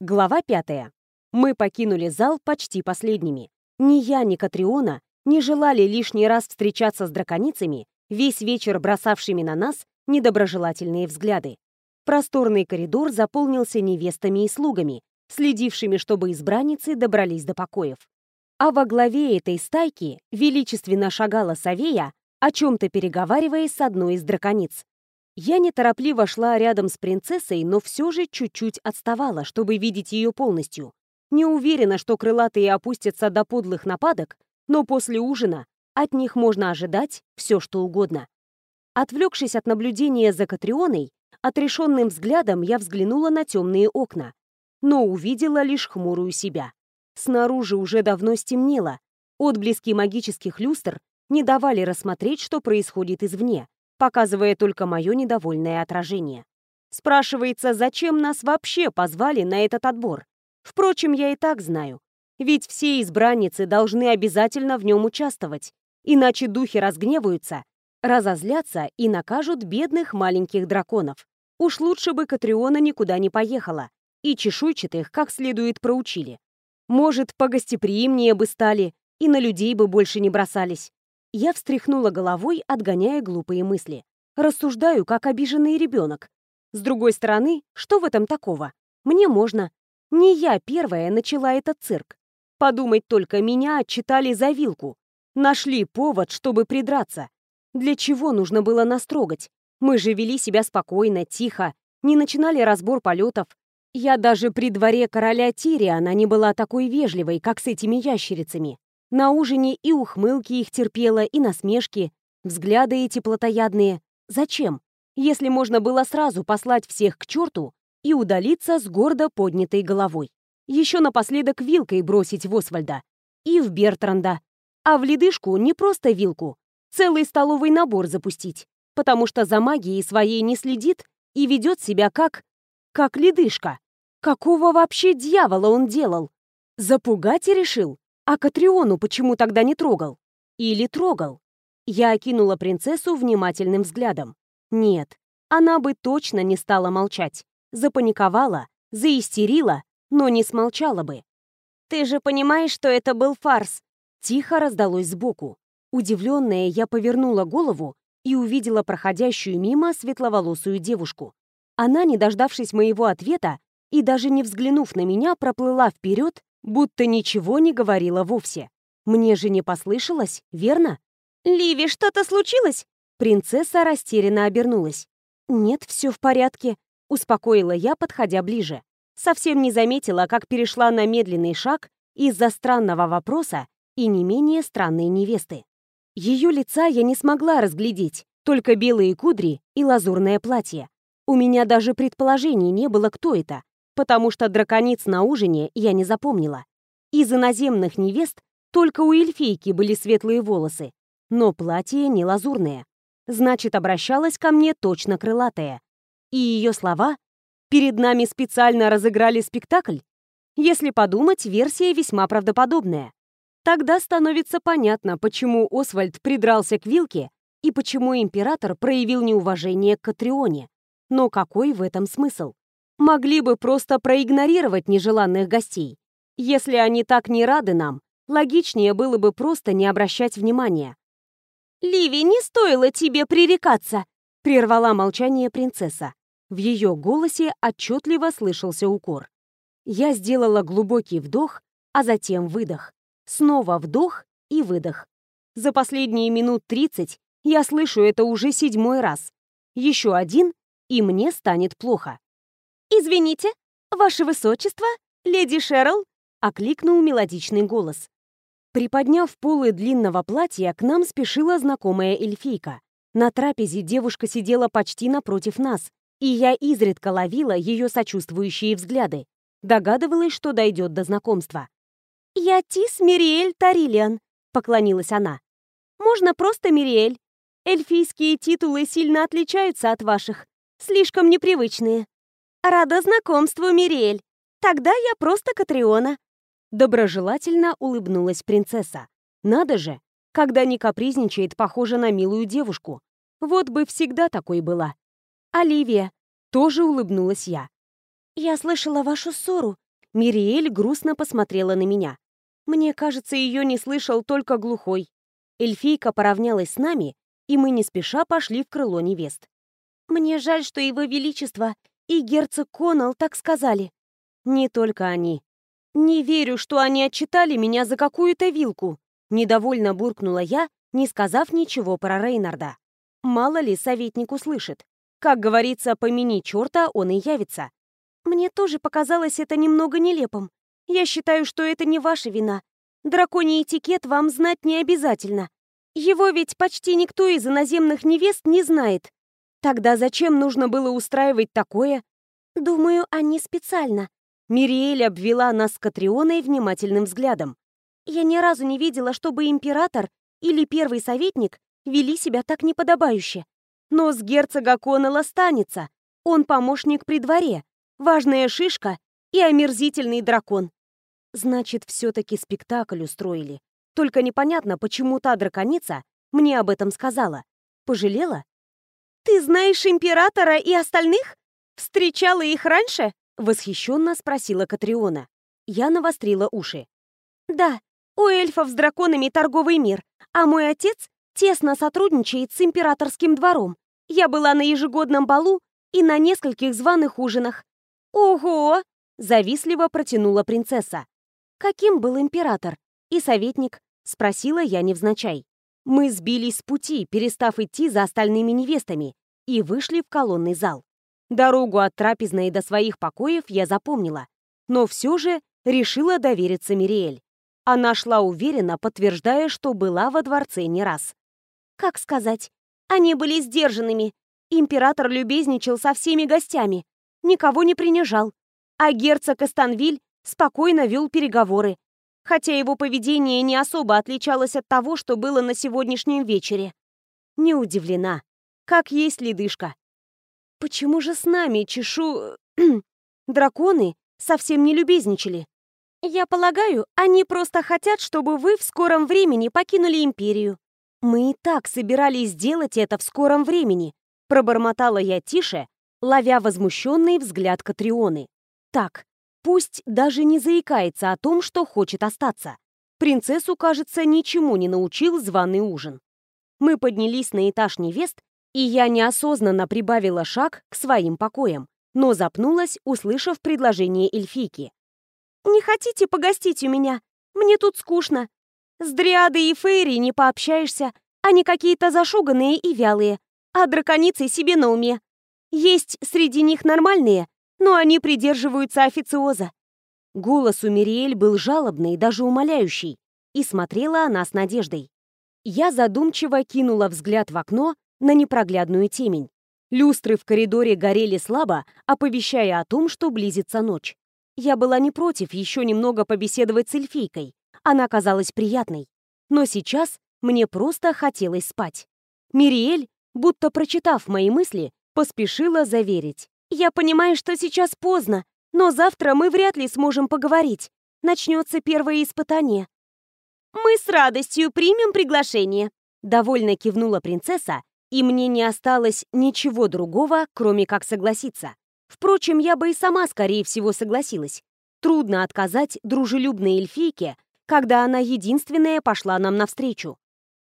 Глава пятая. Мы покинули зал почти последними. Ни я, ни Катриона не желали лишний раз встречаться с драконицами, весь вечер бросавшими на нас недоброжелательные взгляды. Просторный коридор заполнился невестами и слугами, следившими, чтобы избранницы добрались до покоев. А во главе этой стайки величественно шагала Савея, о чем-то переговариваясь с одной из дракониц. Я неторопливо шла рядом с принцессой, но все же чуть-чуть отставала, чтобы видеть ее полностью. Не уверена, что крылатые опустятся до подлых нападок, но после ужина от них можно ожидать все, что угодно. Отвлекшись от наблюдения за Катрионой, отрешенным взглядом я взглянула на темные окна, но увидела лишь хмурую себя. Снаружи уже давно стемнело, отблески магических люстр не давали рассмотреть, что происходит извне, показывая только мое недовольное отражение. Спрашивается, зачем нас вообще позвали на этот отбор? Впрочем, я и так знаю. Ведь все избранницы должны обязательно в нем участвовать, иначе духи разгневаются, разозлятся и накажут бедных маленьких драконов. Уж лучше бы Катриона никуда не поехала, и чешуйчатых как следует проучили. Может, погостеприимнее бы стали, и на людей бы больше не бросались. Я встряхнула головой, отгоняя глупые мысли. Рассуждаю, как обиженный ребенок. С другой стороны, что в этом такого? Мне можно. Не я первая начала этот цирк. Подумать только, меня отчитали за вилку. Нашли повод, чтобы придраться. Для чего нужно было настрогать? Мы же вели себя спокойно, тихо, не начинали разбор полетов. Я даже при дворе короля Тириана не была такой вежливой, как с этими ящерицами. На ужине и ухмылки их терпела, и насмешки, взгляды эти плотоядные. Зачем? Если можно было сразу послать всех к черту и удалиться с гордо поднятой головой. Еще напоследок вилкой бросить в Освальда. И в Бертранда. А в ледышку не просто вилку, целый столовый набор запустить, потому что за магией своей не следит и ведет себя как... как ледышка. Какого вообще дьявола он делал? Запугать и решил? А Катриону почему тогда не трогал? Или трогал? Я окинула принцессу внимательным взглядом. Нет, она бы точно не стала молчать. Запаниковала, заистерила, но не смолчала бы. «Ты же понимаешь, что это был фарс?» Тихо раздалось сбоку. Удивленная, я повернула голову и увидела проходящую мимо светловолосую девушку. Она, не дождавшись моего ответа и даже не взглянув на меня, проплыла вперед будто ничего не говорила вовсе. Мне же не послышалось, верно? «Ливи, что-то случилось?» Принцесса растерянно обернулась. «Нет, все в порядке», — успокоила я, подходя ближе. Совсем не заметила, как перешла на медленный шаг из-за странного вопроса и не менее странной невесты. Ее лица я не смогла разглядеть, только белые кудри и лазурное платье. У меня даже предположений не было, кто это, потому что дракониц на ужине я не запомнила. Из иноземных невест только у эльфийки были светлые волосы, но платье не лазурное. Значит, обращалась ко мне точно крылатая. И ее слова «перед нами специально разыграли спектакль» если подумать, версия весьма правдоподобная. Тогда становится понятно, почему Освальд придрался к Вилке и почему император проявил неуважение к Катрионе. Но какой в этом смысл? Могли бы просто проигнорировать нежеланных гостей. Если они так не рады нам, логичнее было бы просто не обращать внимания. «Ливи, не стоило тебе пререкаться!» — прервала молчание принцесса. В ее голосе отчетливо слышался укор. Я сделала глубокий вдох, а затем выдох. Снова вдох и выдох. За последние минут тридцать я слышу это уже седьмой раз. Еще один, и мне станет плохо. «Извините, ваше высочество, леди Шерл!» — окликнул мелодичный голос. Приподняв полы длинного платья, к нам спешила знакомая эльфийка. На трапезе девушка сидела почти напротив нас, и я изредка ловила ее сочувствующие взгляды. Догадывалась, что дойдет до знакомства. «Я Тис Мириэль Тарилиан», — поклонилась она. «Можно просто Мириэль. Эльфийские титулы сильно отличаются от ваших, слишком непривычные». «Рада знакомству, Мириэль. Тогда я просто Катриона». Доброжелательно улыбнулась принцесса. «Надо же, когда не капризничает, похожа на милую девушку. Вот бы всегда такой была». «Оливия», — тоже улыбнулась я. «Я слышала вашу ссору», Мириэль грустно посмотрела на меня. Мне кажется, ее не слышал только глухой. Эльфийка поравнялась с нами, и мы не спеша пошли в крыло невест. «Мне жаль, что его величество и герцог Конал так сказали». «Не только они. Не верю, что они отчитали меня за какую-то вилку», недовольно буркнула я, не сказав ничего про Рейнарда. Мало ли советник услышит. Как говорится, помяни черта, он и явится. Мне тоже показалось это немного нелепым. Я считаю, что это не ваша вина. Драконий этикет вам знать не обязательно. Его ведь почти никто из иноземных невест не знает. Тогда зачем нужно было устраивать такое? Думаю, они специально. Мириэль обвела нас с Катрионой внимательным взглядом. Я ни разу не видела, чтобы император или первый советник вели себя так неподобающе. Но с герцога Коннелла станется. Он помощник при дворе, важная шишка и омерзительный дракон. Значит, все-таки спектакль устроили. Только непонятно, почему та драконица мне об этом сказала. Пожалела? «Ты знаешь императора и остальных? Встречала их раньше?» Восхищенно спросила Катриона. Я навострила уши. «Да, у эльфов с драконами торговый мир, а мой отец тесно сотрудничает с императорским двором. Я была на ежегодном балу и на нескольких званых ужинах». «Ого!» — завистливо протянула принцесса. Каким был император? И советник? Спросила я невзначай. Мы сбились с пути, перестав идти за остальными невестами, и вышли в колонный зал. Дорогу от трапезной до своих покоев я запомнила, но все же решила довериться Мириэль. Она шла уверенно, подтверждая, что была во дворце не раз. Как сказать? Они были сдержанными. Император любезничал со всеми гостями, никого не принижал. А герцог Эстанвиль спокойно вел переговоры, хотя его поведение не особо отличалось от того, что было на сегодняшнем вечере. Не удивлена. Как есть ледышка. Почему же с нами чешу... драконы совсем не любезничали? Я полагаю, они просто хотят, чтобы вы в скором времени покинули империю. Мы и так собирались сделать это в скором времени, пробормотала я тише, ловя возмущенный взгляд Катрионы. Так, Пусть даже не заикается о том, что хочет остаться. Принцессу, кажется, ничему не научил званый ужин. Мы поднялись на этаж невест, и я неосознанно прибавила шаг к своим покоям, но запнулась, услышав предложение эльфийки. «Не хотите погостить у меня? Мне тут скучно. С дриадой и фейри не пообщаешься, они какие-то зашуганные и вялые, а драконицы себе на уме. Есть среди них нормальные, но они придерживаются официоза. Голос у Мириэль был жалобный, даже умоляющий, и смотрела она с надеждой. Я задумчиво кинула взгляд в окно на непроглядную темень. Люстры в коридоре горели слабо, оповещая о том, что близится ночь. Я была не против еще немного побеседовать с эльфийкой. Она казалась приятной. Но сейчас мне просто хотелось спать. Мириэль, будто прочитав мои мысли, поспешила заверить. Я понимаю, что сейчас поздно, но завтра мы вряд ли сможем поговорить. Начнется первое испытание. Мы с радостью примем приглашение. Довольно кивнула принцесса, и мне не осталось ничего другого, кроме как согласиться. Впрочем, я бы и сама, скорее всего, согласилась. Трудно отказать дружелюбной эльфийке, когда она единственная пошла нам навстречу.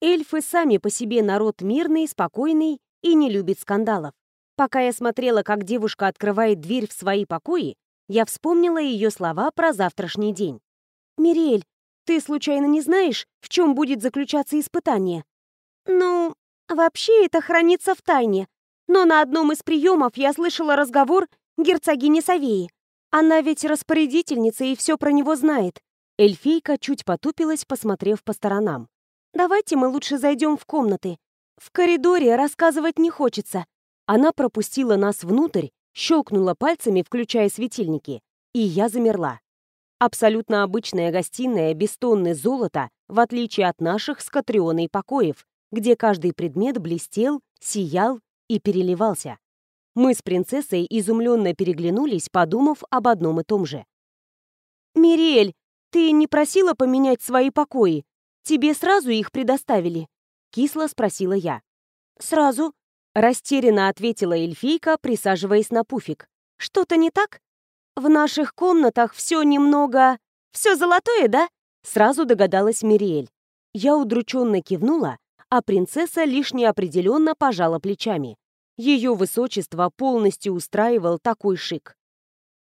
Эльфы сами по себе народ мирный, спокойный и не любит скандалов. Пока я смотрела, как девушка открывает дверь в свои покои, я вспомнила ее слова про завтрашний день. «Мириэль, ты случайно не знаешь, в чем будет заключаться испытание?» «Ну, вообще это хранится в тайне. Но на одном из приемов я слышала разговор герцогини Савеи. Она ведь распорядительница и все про него знает». Эльфийка чуть потупилась, посмотрев по сторонам. «Давайте мы лучше зайдем в комнаты. В коридоре рассказывать не хочется. Она пропустила нас внутрь, щелкнула пальцами, включая светильники, и я замерла. Абсолютно обычная гостиная без тонны золота, в отличие от наших с Катрионой покоев, где каждый предмет блестел, сиял и переливался. Мы с принцессой изумленно переглянулись, подумав об одном и том же. «Мириэль, ты не просила поменять свои покои? Тебе сразу их предоставили?» — кисло спросила я. «Сразу», Растерянно ответила эльфийка, присаживаясь на пуфик. «Что-то не так?» В наших комнатах все немного... Все золотое, да? Сразу догадалась Мириэль. Я удрученно кивнула, а принцесса лишь неопределенно пожала плечами. Ее высочество полностью устраивал такой шик.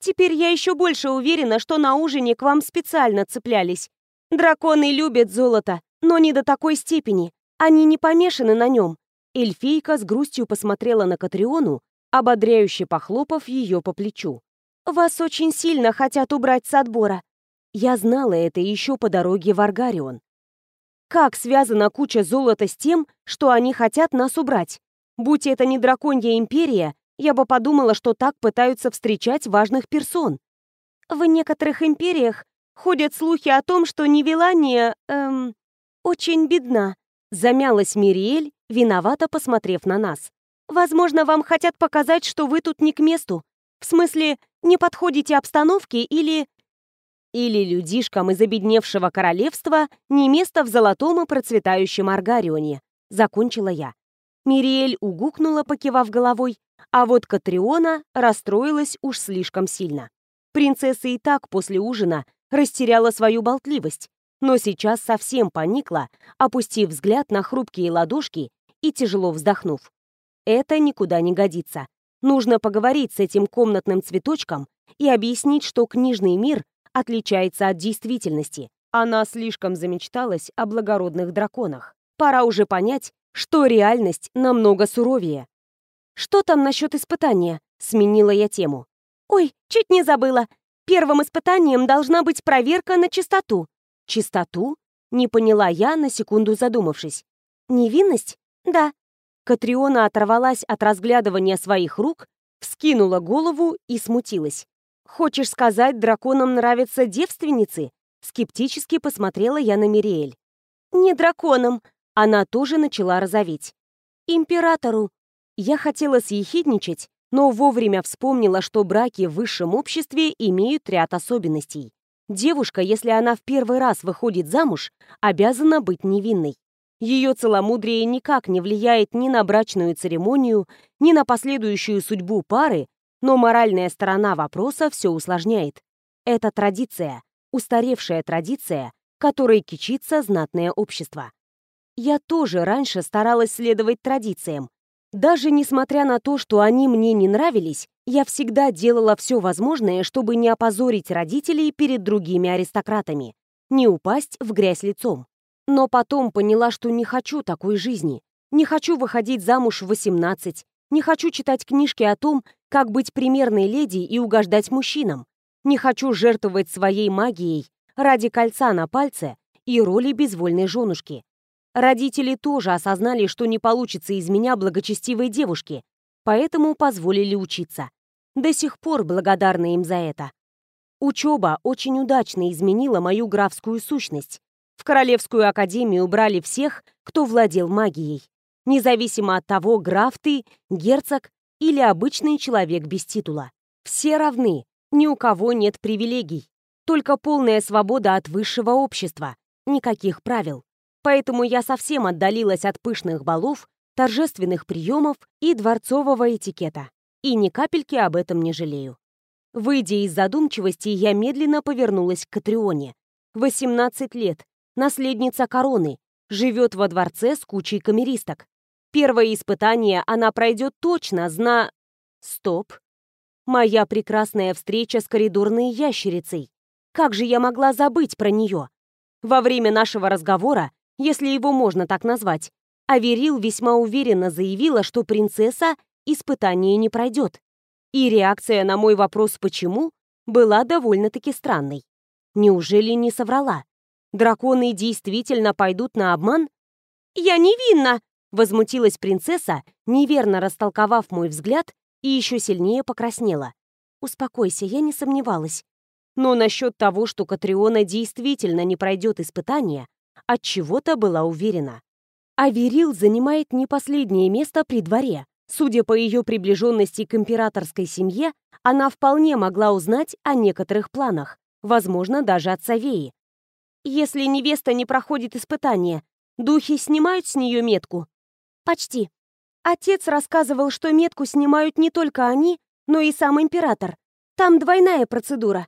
«Теперь я еще больше уверена, что на ужине к вам специально цеплялись. Драконы любят золото, но не до такой степени. Они не помешаны на нем». Эльфийка с грустью посмотрела на Катриону, ободряюще похлопав ее по плечу. «Вас очень сильно хотят убрать с отбора. Я знала это еще по дороге в Аргарион. Как связана куча золота с тем, что они хотят нас убрать? Будь это не драконья империя, я бы подумала, что так пытаются встречать важных персон. В некоторых империях ходят слухи о том, что Невелания, эм, очень бедна. Замялась Мириэль, виновато посмотрев на нас. Возможно, вам хотят показать, что вы тут не к месту. В смысле, не подходите обстановке или или людишкам из обедневшего королевства не место в золотом и процветающем Аргарионе, закончила я. Мириэль угукнула, покивав головой, а вот Катриона расстроилась уж слишком сильно. Принцесса и так после ужина растеряла свою болтливость, но сейчас совсем поникла, опустив взгляд на хрупкие ладошки и тяжело вздохнув. Это никуда не годится. Нужно поговорить с этим комнатным цветочком и объяснить, что книжный мир отличается от действительности. Она слишком замечталась о благородных драконах. Пора уже понять, что реальность намного суровее. «Что там насчет испытания?» — сменила я тему. «Ой, чуть не забыла. Первым испытанием должна быть проверка на чистоту». «Чистоту?» — не поняла я, на секунду задумавшись. «Невинность? Да». Катриона оторвалась от разглядывания своих рук, вскинула голову и смутилась. «Хочешь сказать, драконам нравятся девственницы?» Скептически посмотрела я на Мириэль. «Не драконам!» Она тоже начала розоветь. «Императору!» Я хотела съехидничать, но вовремя вспомнила, что браки в высшем обществе имеют ряд особенностей. Девушка, если она в первый раз выходит замуж, обязана быть невинной. Ее целомудрие никак не влияет ни на брачную церемонию, ни на последующую судьбу пары, но моральная сторона вопроса все усложняет. Это традиция, устаревшая традиция, которой кичится знатное общество. Я тоже раньше старалась следовать традициям. Даже несмотря на то, что они мне не нравились, я всегда делала все возможное, чтобы не опозорить родителей перед другими аристократами, не упасть в грязь лицом. Но потом поняла, что не хочу такой жизни. Не хочу выходить замуж в 18, не хочу читать книжки о том, как быть примерной леди и угождать мужчинам. Не хочу жертвовать своей магией ради кольца на пальце и роли безвольной женушки. Родители тоже осознали, что не получится из меня благочестивой девушки, поэтому позволили учиться. До сих пор благодарна им за это. Учеба очень удачно изменила мою графскую сущность. В Королевскую академию брали всех, кто владел магией независимо от того, граф ты, герцог или обычный человек без титула. Все равны, ни у кого нет привилегий, только полная свобода от высшего общества, никаких правил. Поэтому я совсем отдалилась от пышных балов, торжественных приемов и дворцового этикета. И ни капельки об этом не жалею. Выйдя из задумчивости, я медленно повернулась к Катрионе. 18 лет, наследница короны, живет во дворце с кучей камеристок. Первое испытание она пройдет точно, зна... Стоп. Моя прекрасная встреча с коридорной ящерицей. Как же я могла забыть про нее? Во время нашего разговора, если его можно так назвать, Аверил весьма уверенно заявила, что принцесса испытание не пройдет. И реакция на мой вопрос «почему?» была довольно-таки странной. Неужели не соврала? Драконы действительно пойдут на обман? «Я невинна!» Возмутилась принцесса, неверно растолковав мой взгляд, и еще сильнее покраснела. «Успокойся, я не сомневалась. Но насчет того, что Катриона действительно не пройдет испытания, от чего то была уверена. А Верил занимает не последнее место при дворе. Судя по ее приближенности к императорской семье, она вполне могла узнать о некоторых планах, возможно, даже от Савеи. Если невеста не проходит испытания, духи снимают с нее метку, Почти. Отец рассказывал, что метку снимают не только они, но и сам император. Там двойная процедура.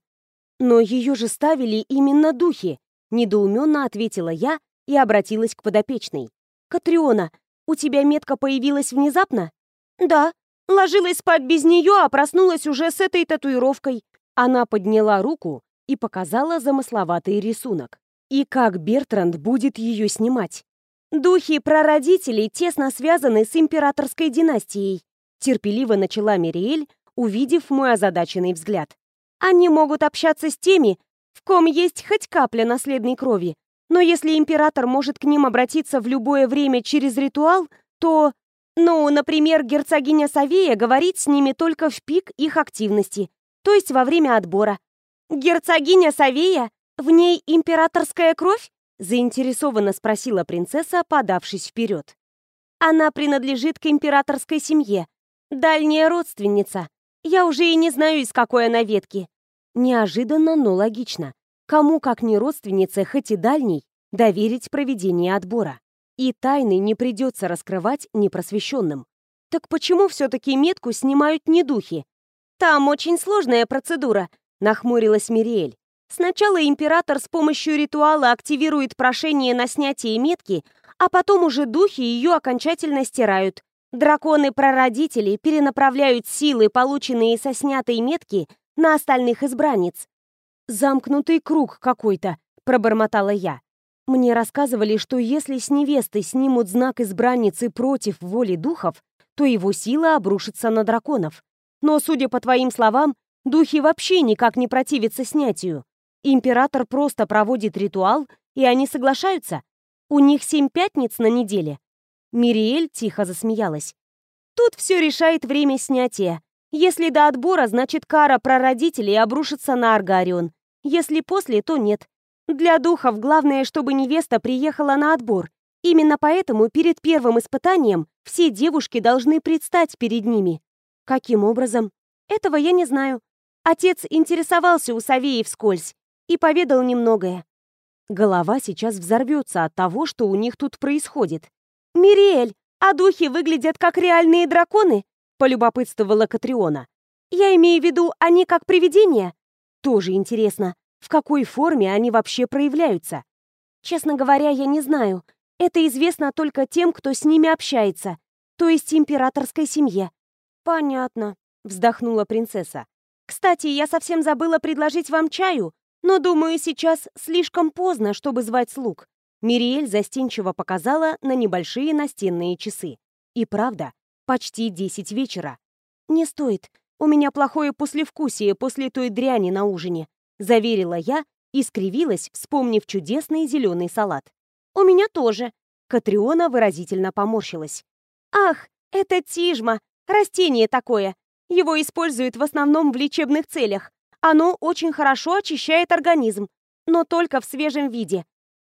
Но ее же ставили именно духи, недоуменно ответила я и обратилась к подопечной. Катриона, у тебя метка появилась внезапно? Да. Ложилась спать без нее, а проснулась уже с этой татуировкой. Она подняла руку и показала замысловатый рисунок. И как Бертранд будет ее снимать? Духи прародителей тесно связаны с императорской династией, терпеливо начала Мириэль, увидев мой озадаченный взгляд. Они могут общаться с теми, в ком есть хоть капля наследной крови, но если император может к ним обратиться в любое время через ритуал, то... Ну, например, герцогиня Савея говорит с ними только в пик их активности, то есть во время отбора. Герцогиня Савея? В ней императорская кровь? Заинтересованно спросила принцесса, подавшись вперед. Она принадлежит к императорской семье. Дальняя родственница. Я уже и не знаю, из какой она ветки. Неожиданно, но логично. Кому, как не родственнице, хоть и дальней, доверить проведение отбора? И тайны не придется раскрывать непросвещенным. Так почему все-таки метку снимают не духи? Там очень сложная процедура, нахмурилась Мириэль. Сначала император с помощью ритуала активирует прошение на снятие метки, а потом уже духи ее окончательно стирают. Драконы-прародители перенаправляют силы, полученные со снятой метки, на остальных избранниц. «Замкнутый круг какой-то», — пробормотала я. Мне рассказывали, что если с невесты снимут знак избранницы против воли духов, то его сила обрушится на драконов. Но, судя по твоим словам, духи вообще никак не противятся снятию. Император просто проводит ритуал, и они соглашаются. У них семь пятниц на неделе. Мириэль тихо засмеялась. Тут все решает время снятия. Если до отбора, значит кара прародителей обрушится на Аргарион. Если после, то нет. Для духов главное, чтобы невеста приехала на отбор. Именно поэтому перед первым испытанием все девушки должны предстать перед ними. Каким образом? Этого я не знаю. Отец интересовался у Савеи вскользь и поведал немногое. Голова сейчас взорвется от того, что у них тут происходит. «Мириэль, а духи выглядят как реальные драконы?» — полюбопытствовала Катриона. «Я имею в виду, они как привидения?» «Тоже интересно, в какой форме они вообще проявляются?» «Честно говоря, я не знаю. Это известно только тем, кто с ними общается, то есть императорской семье». «Понятно», — вздохнула принцесса. «Кстати, я совсем забыла предложить вам чаю. Но, думаю, сейчас слишком поздно, чтобы звать слуг. Мириэль застенчиво показала на небольшие настенные часы. И правда, почти десять вечера. «Не стоит. У меня плохое послевкусие после той дряни на ужине», заверила я и скривилась, вспомнив чудесный зеленый салат. «У меня тоже». Катриона выразительно поморщилась. «Ах, это тижма, растение такое. Его используют в основном в лечебных целях. Оно очень хорошо очищает организм, но только в свежем виде.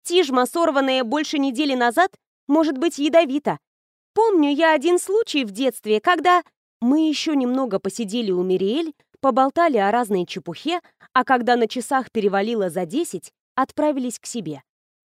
Тижма, сорванная больше недели назад, может быть ядовита. Помню я один случай в детстве, когда мы еще немного посидели у Мириэль, поболтали о разной чепухе, а когда на часах перевалило за десять, отправились к себе.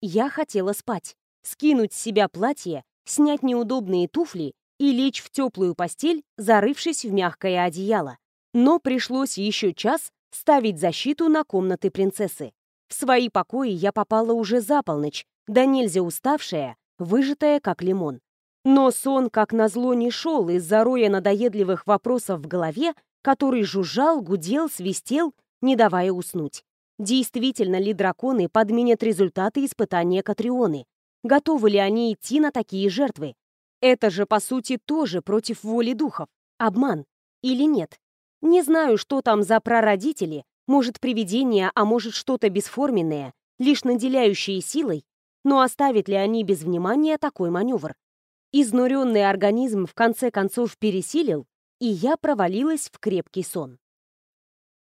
Я хотела спать, скинуть с себя платье, снять неудобные туфли и лечь в теплую постель, зарывшись в мягкое одеяло. Но пришлось еще час ставить защиту на комнаты принцессы. В свои покои я попала уже за полночь, да нельзя уставшая, выжатая как лимон. Но сон, как назло, не шел из-за роя надоедливых вопросов в голове, который жужжал, гудел, свистел, не давая уснуть. Действительно ли драконы подменят результаты испытания Катрионы? Готовы ли они идти на такие жертвы? Это же, по сути, тоже против воли духов. Обман. Или нет? Не знаю, что там за прародители, может, привидения, а может, что-то бесформенное, лишь наделяющие силой, но оставят ли они без внимания такой маневр? Изнуренный организм в конце концов пересилил, и я провалилась в крепкий сон.